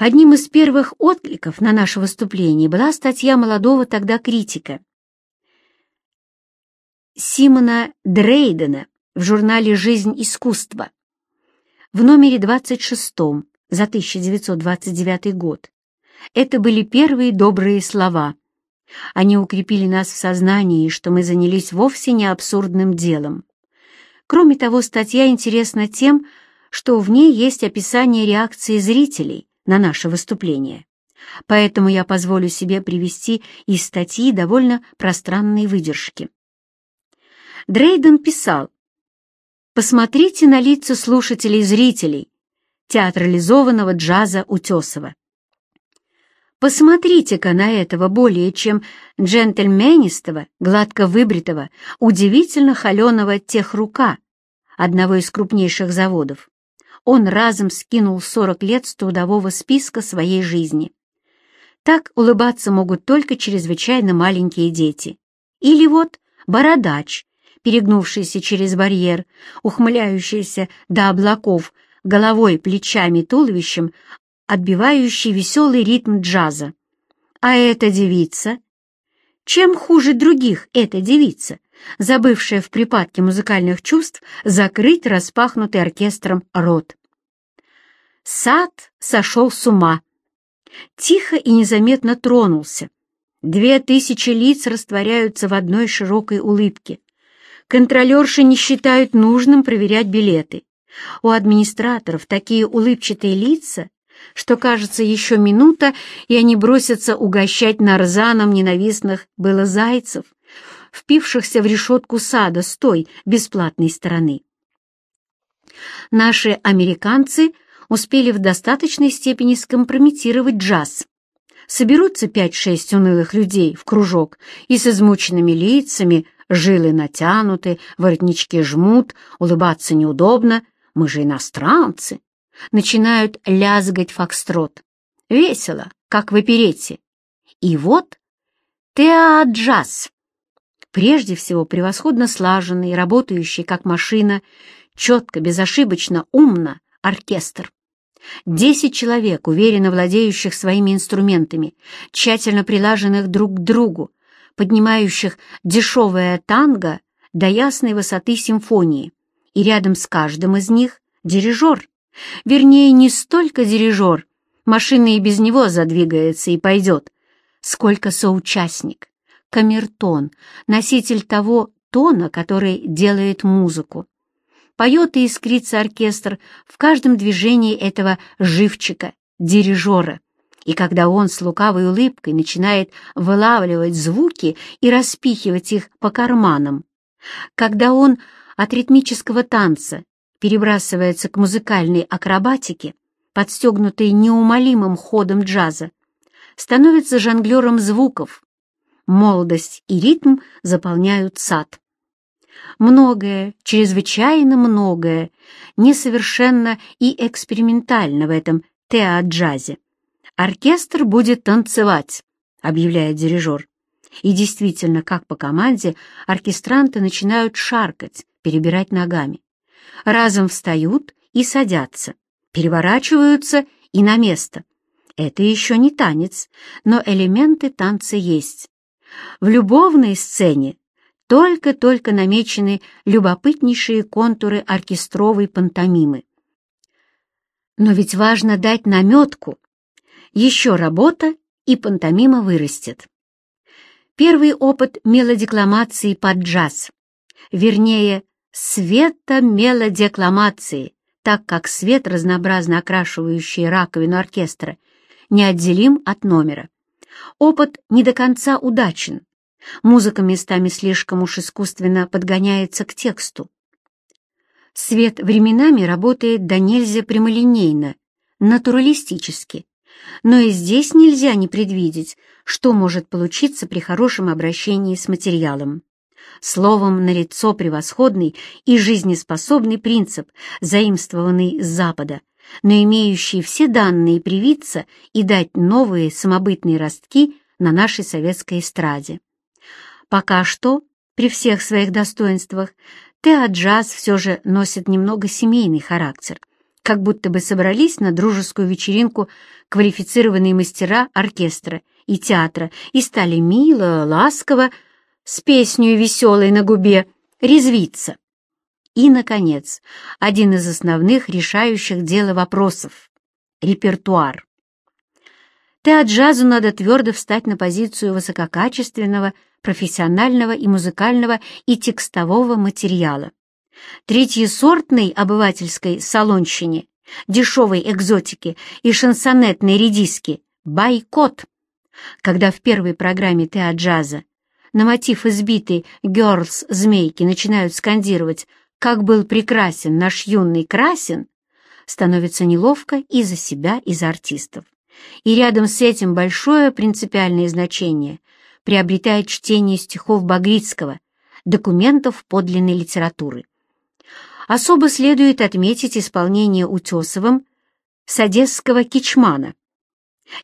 Одним из первых откликов на наше выступление была статья молодого тогда критика Симона Дрейдена в журнале «Жизнь искусства» в номере 26 за 1929 год. Это были первые добрые слова. Они укрепили нас в сознании, что мы занялись вовсе не абсурдным делом. Кроме того, статья интересна тем, что в ней есть описание реакции зрителей на наше выступление. Поэтому я позволю себе привести из статьи довольно пространные выдержки. Дрейден писал, «Посмотрите на лица слушателей и зрителей театрализованного джаза Утесова. Посмотрите-ка на этого более чем джентльменистого, гладко выбритого, удивительно холеного техрука одного из крупнейших заводов. Он разом скинул 40 лет с трудового списка своей жизни. Так улыбаться могут только чрезвычайно маленькие дети. Или вот бородач, перегнувшийся через барьер, ухмыляющийся до облаков, головой, плечами, туловищем, отбивающий веселый ритм джаза. А эта девица? Чем хуже других эта девица, забывшая в припадке музыкальных чувств закрыть распахнутый оркестром рот? Сад сошел с ума. Тихо и незаметно тронулся. Две тысячи лиц растворяются в одной широкой улыбке. Контролерши не считают нужным проверять билеты. У администраторов такие улыбчатые лица, что, кажется, еще минута, и они бросятся угощать нарзаном ненавистных было зайцев, впившихся в решетку сада с той бесплатной стороны. Наши американцы успели в достаточной степени скомпрометировать джаз. Соберутся пять-шесть унылых людей в кружок и с измученными лицами, жилы натянуты, воротнички жмут, улыбаться неудобно, мы же иностранцы начинают лязгать фокстрот. Весело, как в оперете. И вот теаджаз. Прежде всего, превосходно слаженный, работающий как машина, четко, безошибочно, умно оркестр. Десять человек, уверенно владеющих своими инструментами, тщательно прилаженных друг к другу, поднимающих дешевое танго до ясной высоты симфонии, и рядом с каждым из них дирижер. Вернее, не столько дирижер, машина и без него задвигается и пойдет, сколько соучастник, камертон, носитель того тона, который делает музыку. Поет и искрится оркестр в каждом движении этого живчика, дирижера. И когда он с лукавой улыбкой начинает вылавливать звуки и распихивать их по карманам, когда он от ритмического танца перебрасывается к музыкальной акробатике, подстегнутой неумолимым ходом джаза, становится жонглером звуков. Молодость и ритм заполняют сад. Многое, чрезвычайно многое, несовершенно и экспериментально в этом теа-джазе. «Оркестр будет танцевать», — объявляет дирижер. И действительно, как по команде, оркестранты начинают шаркать, перебирать ногами разом встают и садятся, переворачиваются и на место. Это еще не танец, но элементы танца есть. В любовной сцене только-только намечены любопытнейшие контуры оркестровой пантомимы. Но ведь важно дать наметку. Еще работа, и пантомима вырастет. Первый опыт мелодекламации под джаз, вернее, света-мелодекламации, так как свет, разнообразно окрашивающий раковину оркестра, неотделим от номера. Опыт не до конца удачен. Музыка местами слишком уж искусственно подгоняется к тексту. Свет временами работает до нельзя прямолинейно, натуралистически, но и здесь нельзя не предвидеть, что может получиться при хорошем обращении с материалом. Словом, налицо превосходный и жизнеспособный принцип, заимствованный с Запада, но имеющий все данные привиться и дать новые самобытные ростки на нашей советской эстраде. Пока что, при всех своих достоинствах, теа-джаз все же носит немного семейный характер, как будто бы собрались на дружескую вечеринку квалифицированные мастера оркестра и театра и стали мило, ласково, с песней веселой на губе, резвиться. И, наконец, один из основных решающих дело вопросов — репертуар. Теаджазу надо твердо встать на позицию высококачественного, профессионального и музыкального и текстового материала. Третьесортной обывательской салонщине, дешевой экзотики и шансонетной редиски — бойкот. Когда в первой программе теаджаза на мотив избитой «Гёрлс-змейки» начинают скандировать «Как был прекрасен наш юный Красин», становится неловко и за себя, и за артистов. И рядом с этим большое принципиальное значение приобретает чтение стихов Багрицкого, документов подлинной литературы. Особо следует отметить исполнение Утесовым Садесского кичмана.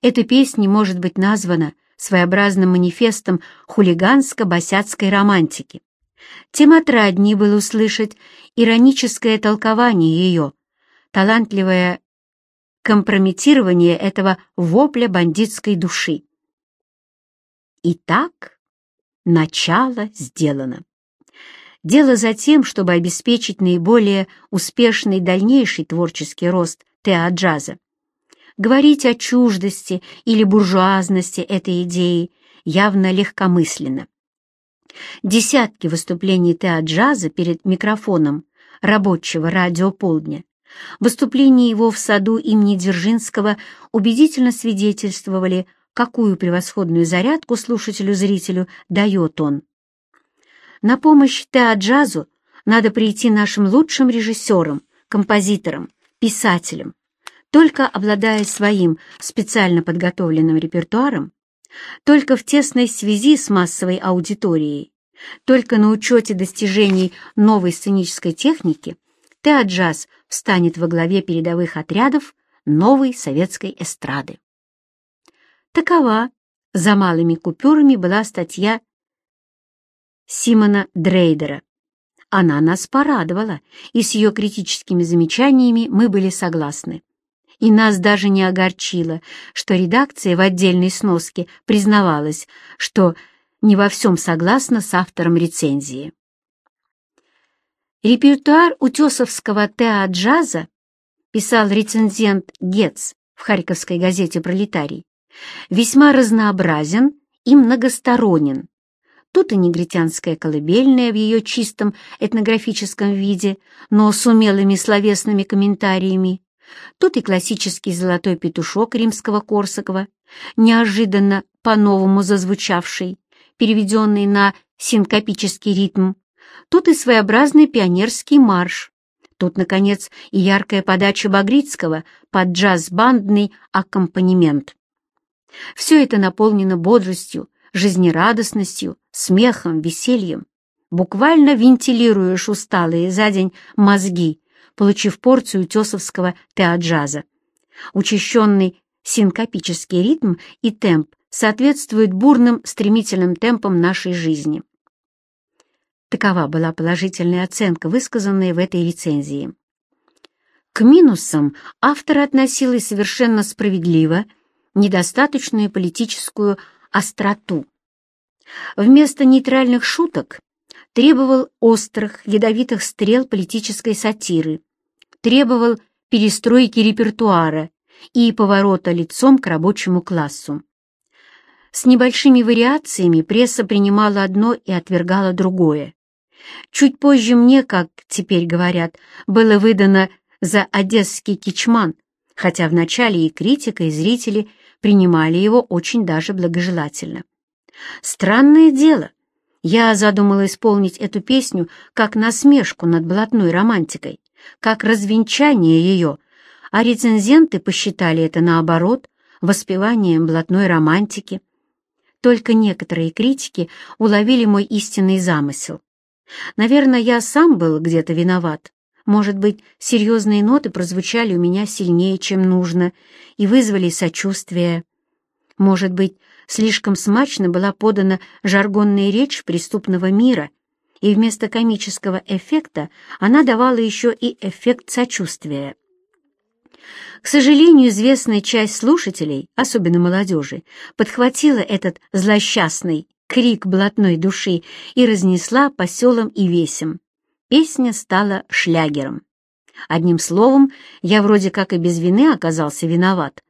Эта песня может быть названа своеобразным манифестом хулиганско-босяцкой романтики. Тем отраднее было услышать ироническое толкование ее, талантливое компрометирование этого вопля бандитской души. Итак, начало сделано. Дело за тем, чтобы обеспечить наиболее успешный дальнейший творческий рост теа-джаза. Говорить о чуждости или буржуазности этой идеи явно легкомысленно. Десятки выступлений теа-джаза перед микрофоном рабочего радио «Полдня», выступления его в саду имени Дзержинского убедительно свидетельствовали, какую превосходную зарядку слушателю-зрителю дает он. На помощь теа-джазу надо прийти нашим лучшим режиссерам, композиторам, писателям, только обладая своим специально подготовленным репертуаром, только в тесной связи с массовой аудиторией, только на учете достижений новой сценической техники, теаджаз встанет во главе передовых отрядов новой советской эстрады. Такова за малыми купюрами была статья Симона Дрейдера. Она нас порадовала, и с ее критическими замечаниями мы были согласны и нас даже не огорчило, что редакция в отдельной сноске признавалась, что не во всем согласна с автором рецензии. Репертуар утесовского теа-джаза, писал рецензент Гетц в Харьковской газете «Пролетарий», весьма разнообразен и многосторонен. Тут и негритянская колыбельная в ее чистом этнографическом виде, но с умелыми словесными комментариями, Тут и классический золотой петушок римского Корсакова, неожиданно по-новому зазвучавший, переведенный на синкопический ритм. Тут и своеобразный пионерский марш. Тут, наконец, и яркая подача Багрицкого под джаз-бандный аккомпанемент. Все это наполнено бодростью, жизнерадостностью, смехом, весельем. Буквально вентилируешь усталые за день мозги получив порцию тесовского теаджаза. Учащенный синкопический ритм и темп соответствуют бурным, стремительным темпам нашей жизни. Такова была положительная оценка, высказанная в этой рецензии. К минусам автор относил и совершенно справедливо недостаточную политическую остроту. Вместо нейтральных шуток требовал острых, ядовитых стрел политической сатиры, требовал перестройки репертуара и поворота лицом к рабочему классу. С небольшими вариациями пресса принимала одно и отвергала другое. Чуть позже мне, как теперь говорят, было выдано за одесский кичман, хотя вначале и критика, и зрители принимали его очень даже благожелательно. Странное дело, я задумала исполнить эту песню как насмешку над блатной романтикой как развенчание ее, а рецензенты посчитали это, наоборот, воспеванием блатной романтики. Только некоторые критики уловили мой истинный замысел. Наверное, я сам был где-то виноват. Может быть, серьезные ноты прозвучали у меня сильнее, чем нужно, и вызвали сочувствие. Может быть, слишком смачно была подана жаргонная речь преступного мира, и вместо комического эффекта она давала еще и эффект сочувствия. К сожалению, известная часть слушателей, особенно молодежи, подхватила этот злосчастный крик блатной души и разнесла по селам и весям. Песня стала шлягером. Одним словом, я вроде как и без вины оказался виноват,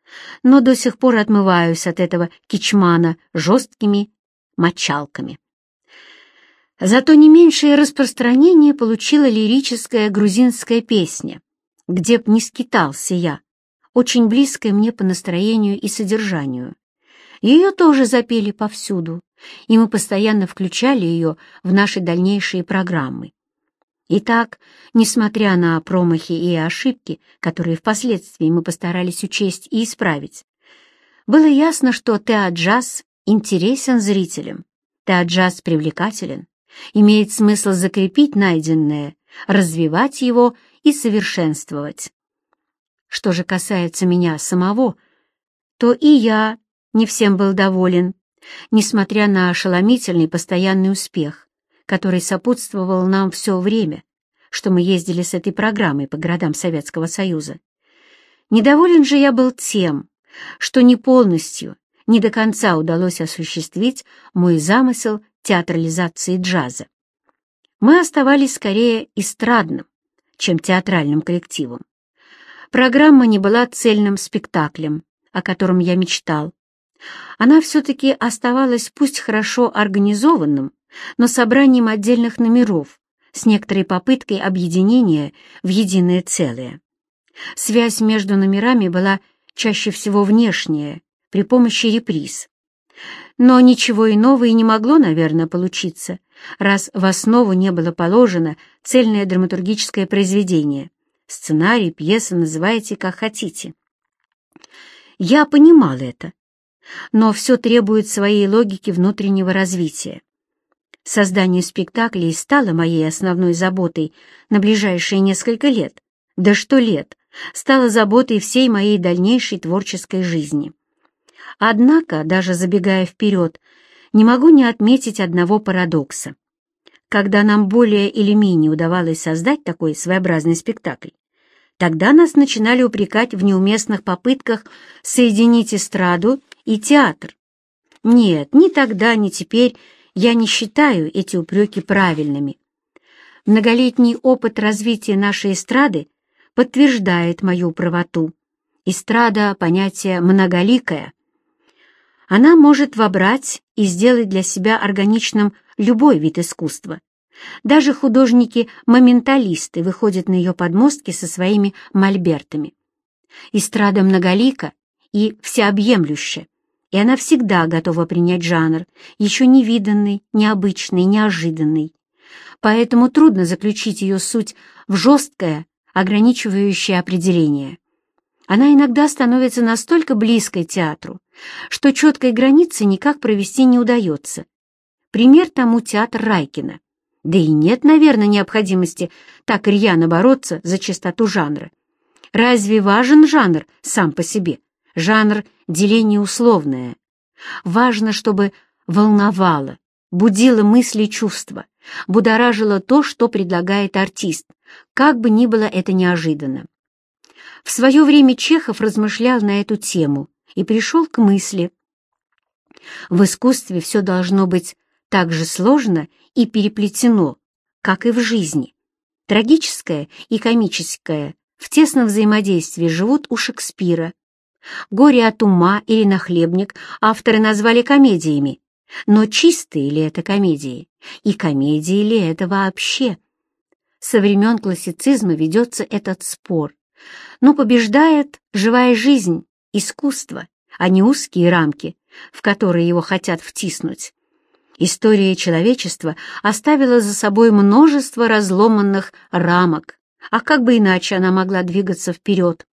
но до сих пор отмываюсь от этого кичмана жесткими мочалками. Зато не меньшее распространение получила лирическая грузинская песня, где б не скитался я, очень близкая мне по настроению и содержанию. Ее тоже запели повсюду, и мы постоянно включали ее в наши дальнейшие программы. Итак, несмотря на промахи и ошибки, которые впоследствии мы постарались учесть и исправить, было ясно, что теаджаз интересен зрителям, теаджаз привлекателен, имеет смысл закрепить найденное, развивать его и совершенствовать. Что же касается меня самого, то и я не всем был доволен, несмотря на ошеломительный постоянный успех который сопутствовал нам все время, что мы ездили с этой программой по городам Советского Союза. Недоволен же я был тем, что не полностью, не до конца удалось осуществить мой замысел театрализации джаза. Мы оставались скорее эстрадным, чем театральным коллективом. Программа не была цельным спектаклем, о котором я мечтал. Она все-таки оставалась пусть хорошо организованным, но собранием отдельных номеров с некоторой попыткой объединения в единое целое. Связь между номерами была чаще всего внешняя, при помощи реприз. Но ничего иного и не могло, наверное, получиться, раз в основу не было положено цельное драматургическое произведение. Сценарий, пьеса, называйте как хотите. Я понимал это, но все требует своей логики внутреннего развития. Создание спектаклей стало моей основной заботой на ближайшие несколько лет, да что лет, стало заботой всей моей дальнейшей творческой жизни. Однако, даже забегая вперед, не могу не отметить одного парадокса. Когда нам более или менее удавалось создать такой своеобразный спектакль, тогда нас начинали упрекать в неуместных попытках соединить эстраду и театр. Нет, ни тогда, ни теперь я не считаю эти упреки правильными. Многолетний опыт развития нашей эстрады подтверждает мою правоту. Эстрада — понятие многоликое. Она может вобрать и сделать для себя органичным любой вид искусства. Даже художники-моменталисты выходят на ее подмостки со своими мольбертами. Эстрада многолика и всеобъемлющая и она всегда готова принять жанр, еще невиданный, необычный, неожиданный. Поэтому трудно заключить ее суть в жесткое, ограничивающее определение. Она иногда становится настолько близкой театру, что четкой границы никак провести не удается. Пример тому театр Райкина. Да и нет, наверное, необходимости так рьяно бороться за чистоту жанра. Разве важен жанр сам по себе? Жанр — деление условное. Важно, чтобы волновало, будило мысли и чувства, будоражило то, что предлагает артист, как бы ни было это неожиданно. В свое время Чехов размышлял на эту тему и пришел к мысли. В искусстве все должно быть так же сложно и переплетено, как и в жизни. Трагическое и комическое в тесном взаимодействии живут у Шекспира, «Горе от ума» или «Нахлебник» авторы назвали комедиями. Но чистые ли это комедии? И комедии ли это вообще? Со времен классицизма ведется этот спор. Но побеждает живая жизнь, искусство, а не узкие рамки, в которые его хотят втиснуть. История человечества оставила за собой множество разломанных рамок, а как бы иначе она могла двигаться вперед?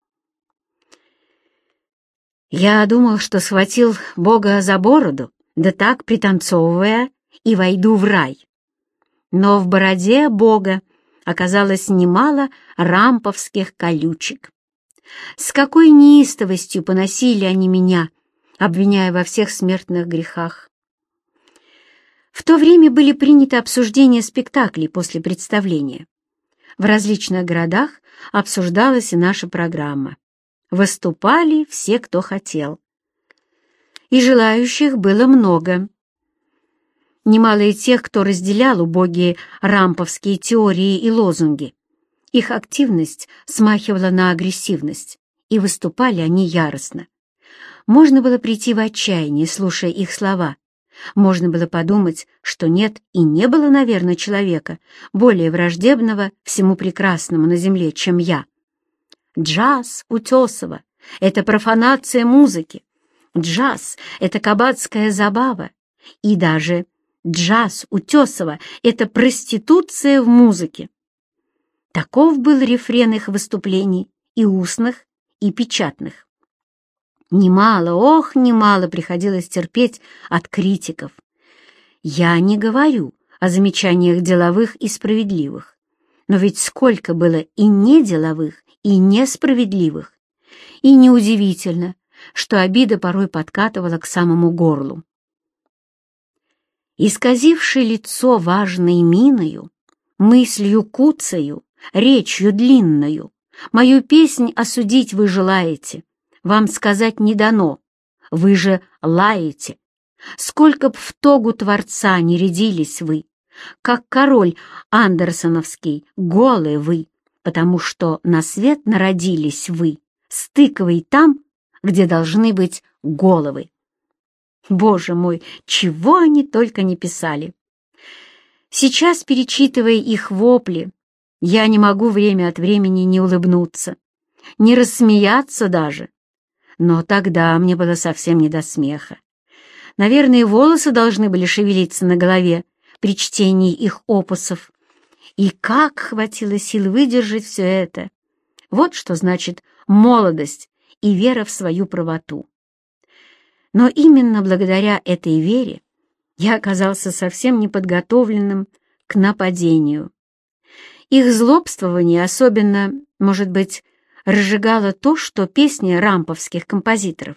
Я думал, что схватил Бога за бороду, да так пританцовывая, и войду в рай. Но в бороде Бога оказалось немало рамповских колючек. С какой неистовостью поносили они меня, обвиняя во всех смертных грехах. В то время были приняты обсуждения спектаклей после представления. В различных городах обсуждалась и наша программа. Выступали все, кто хотел. И желающих было много. Немало и тех, кто разделял убогие рамповские теории и лозунги. Их активность смахивала на агрессивность, и выступали они яростно. Можно было прийти в отчаяние, слушая их слова. Можно было подумать, что нет и не было, наверное, человека, более враждебного всему прекрасному на земле, чем я. Джаз Утесова — это профанация музыки. Джаз — это кабацкая забава. И даже джаз Утесова — это проституция в музыке. Таков был рефрен их выступлений, и устных, и печатных. Немало, ох, немало приходилось терпеть от критиков. Я не говорю о замечаниях деловых и справедливых, но ведь сколько было и неделовых, и несправедливых. И неудивительно, что обида порой подкатывала к самому горлу. Исказивший лицо важной миною, мыслью куцаю, речью длинною, мою песнь осудить вы желаете, вам сказать не дано, вы же лаете. Сколько б в тогу Творца не рядились вы, как король Андерсоновский, голые вы, потому что на свет народились вы, стыковый там, где должны быть головы. Боже мой, чего они только не писали! Сейчас, перечитывая их вопли, я не могу время от времени не улыбнуться, не рассмеяться даже. Но тогда мне было совсем не до смеха. Наверное, волосы должны были шевелиться на голове при чтении их опусов. И как хватило сил выдержать все это! Вот что значит молодость и вера в свою правоту. Но именно благодаря этой вере я оказался совсем неподготовленным к нападению. Их злобствование особенно, может быть, разжигало то, что песни рамповских композиторов,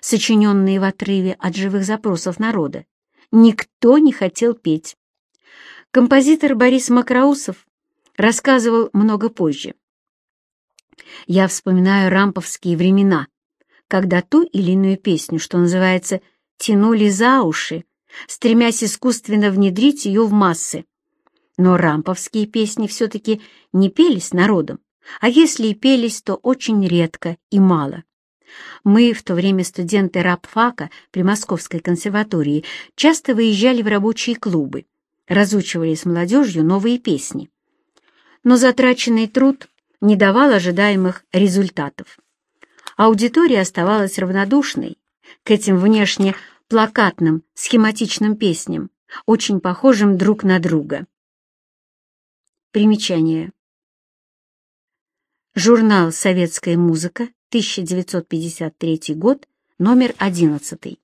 сочиненные в отрыве от живых запросов народа, никто не хотел петь. Композитор Борис Макроусов рассказывал много позже. Я вспоминаю рамповские времена, когда ту или иную песню, что называется, тянули за уши, стремясь искусственно внедрить ее в массы. Но рамповские песни все-таки не пелись народом, а если и пелись, то очень редко и мало. Мы, в то время студенты рабфака при Московской консерватории, часто выезжали в рабочие клубы, разучивали с молодежью новые песни. Но затраченный труд не давал ожидаемых результатов. Аудитория оставалась равнодушной к этим внешне плакатным, схематичным песням, очень похожим друг на друга. Примечание. Журнал «Советская музыка», 1953 год, номер 11.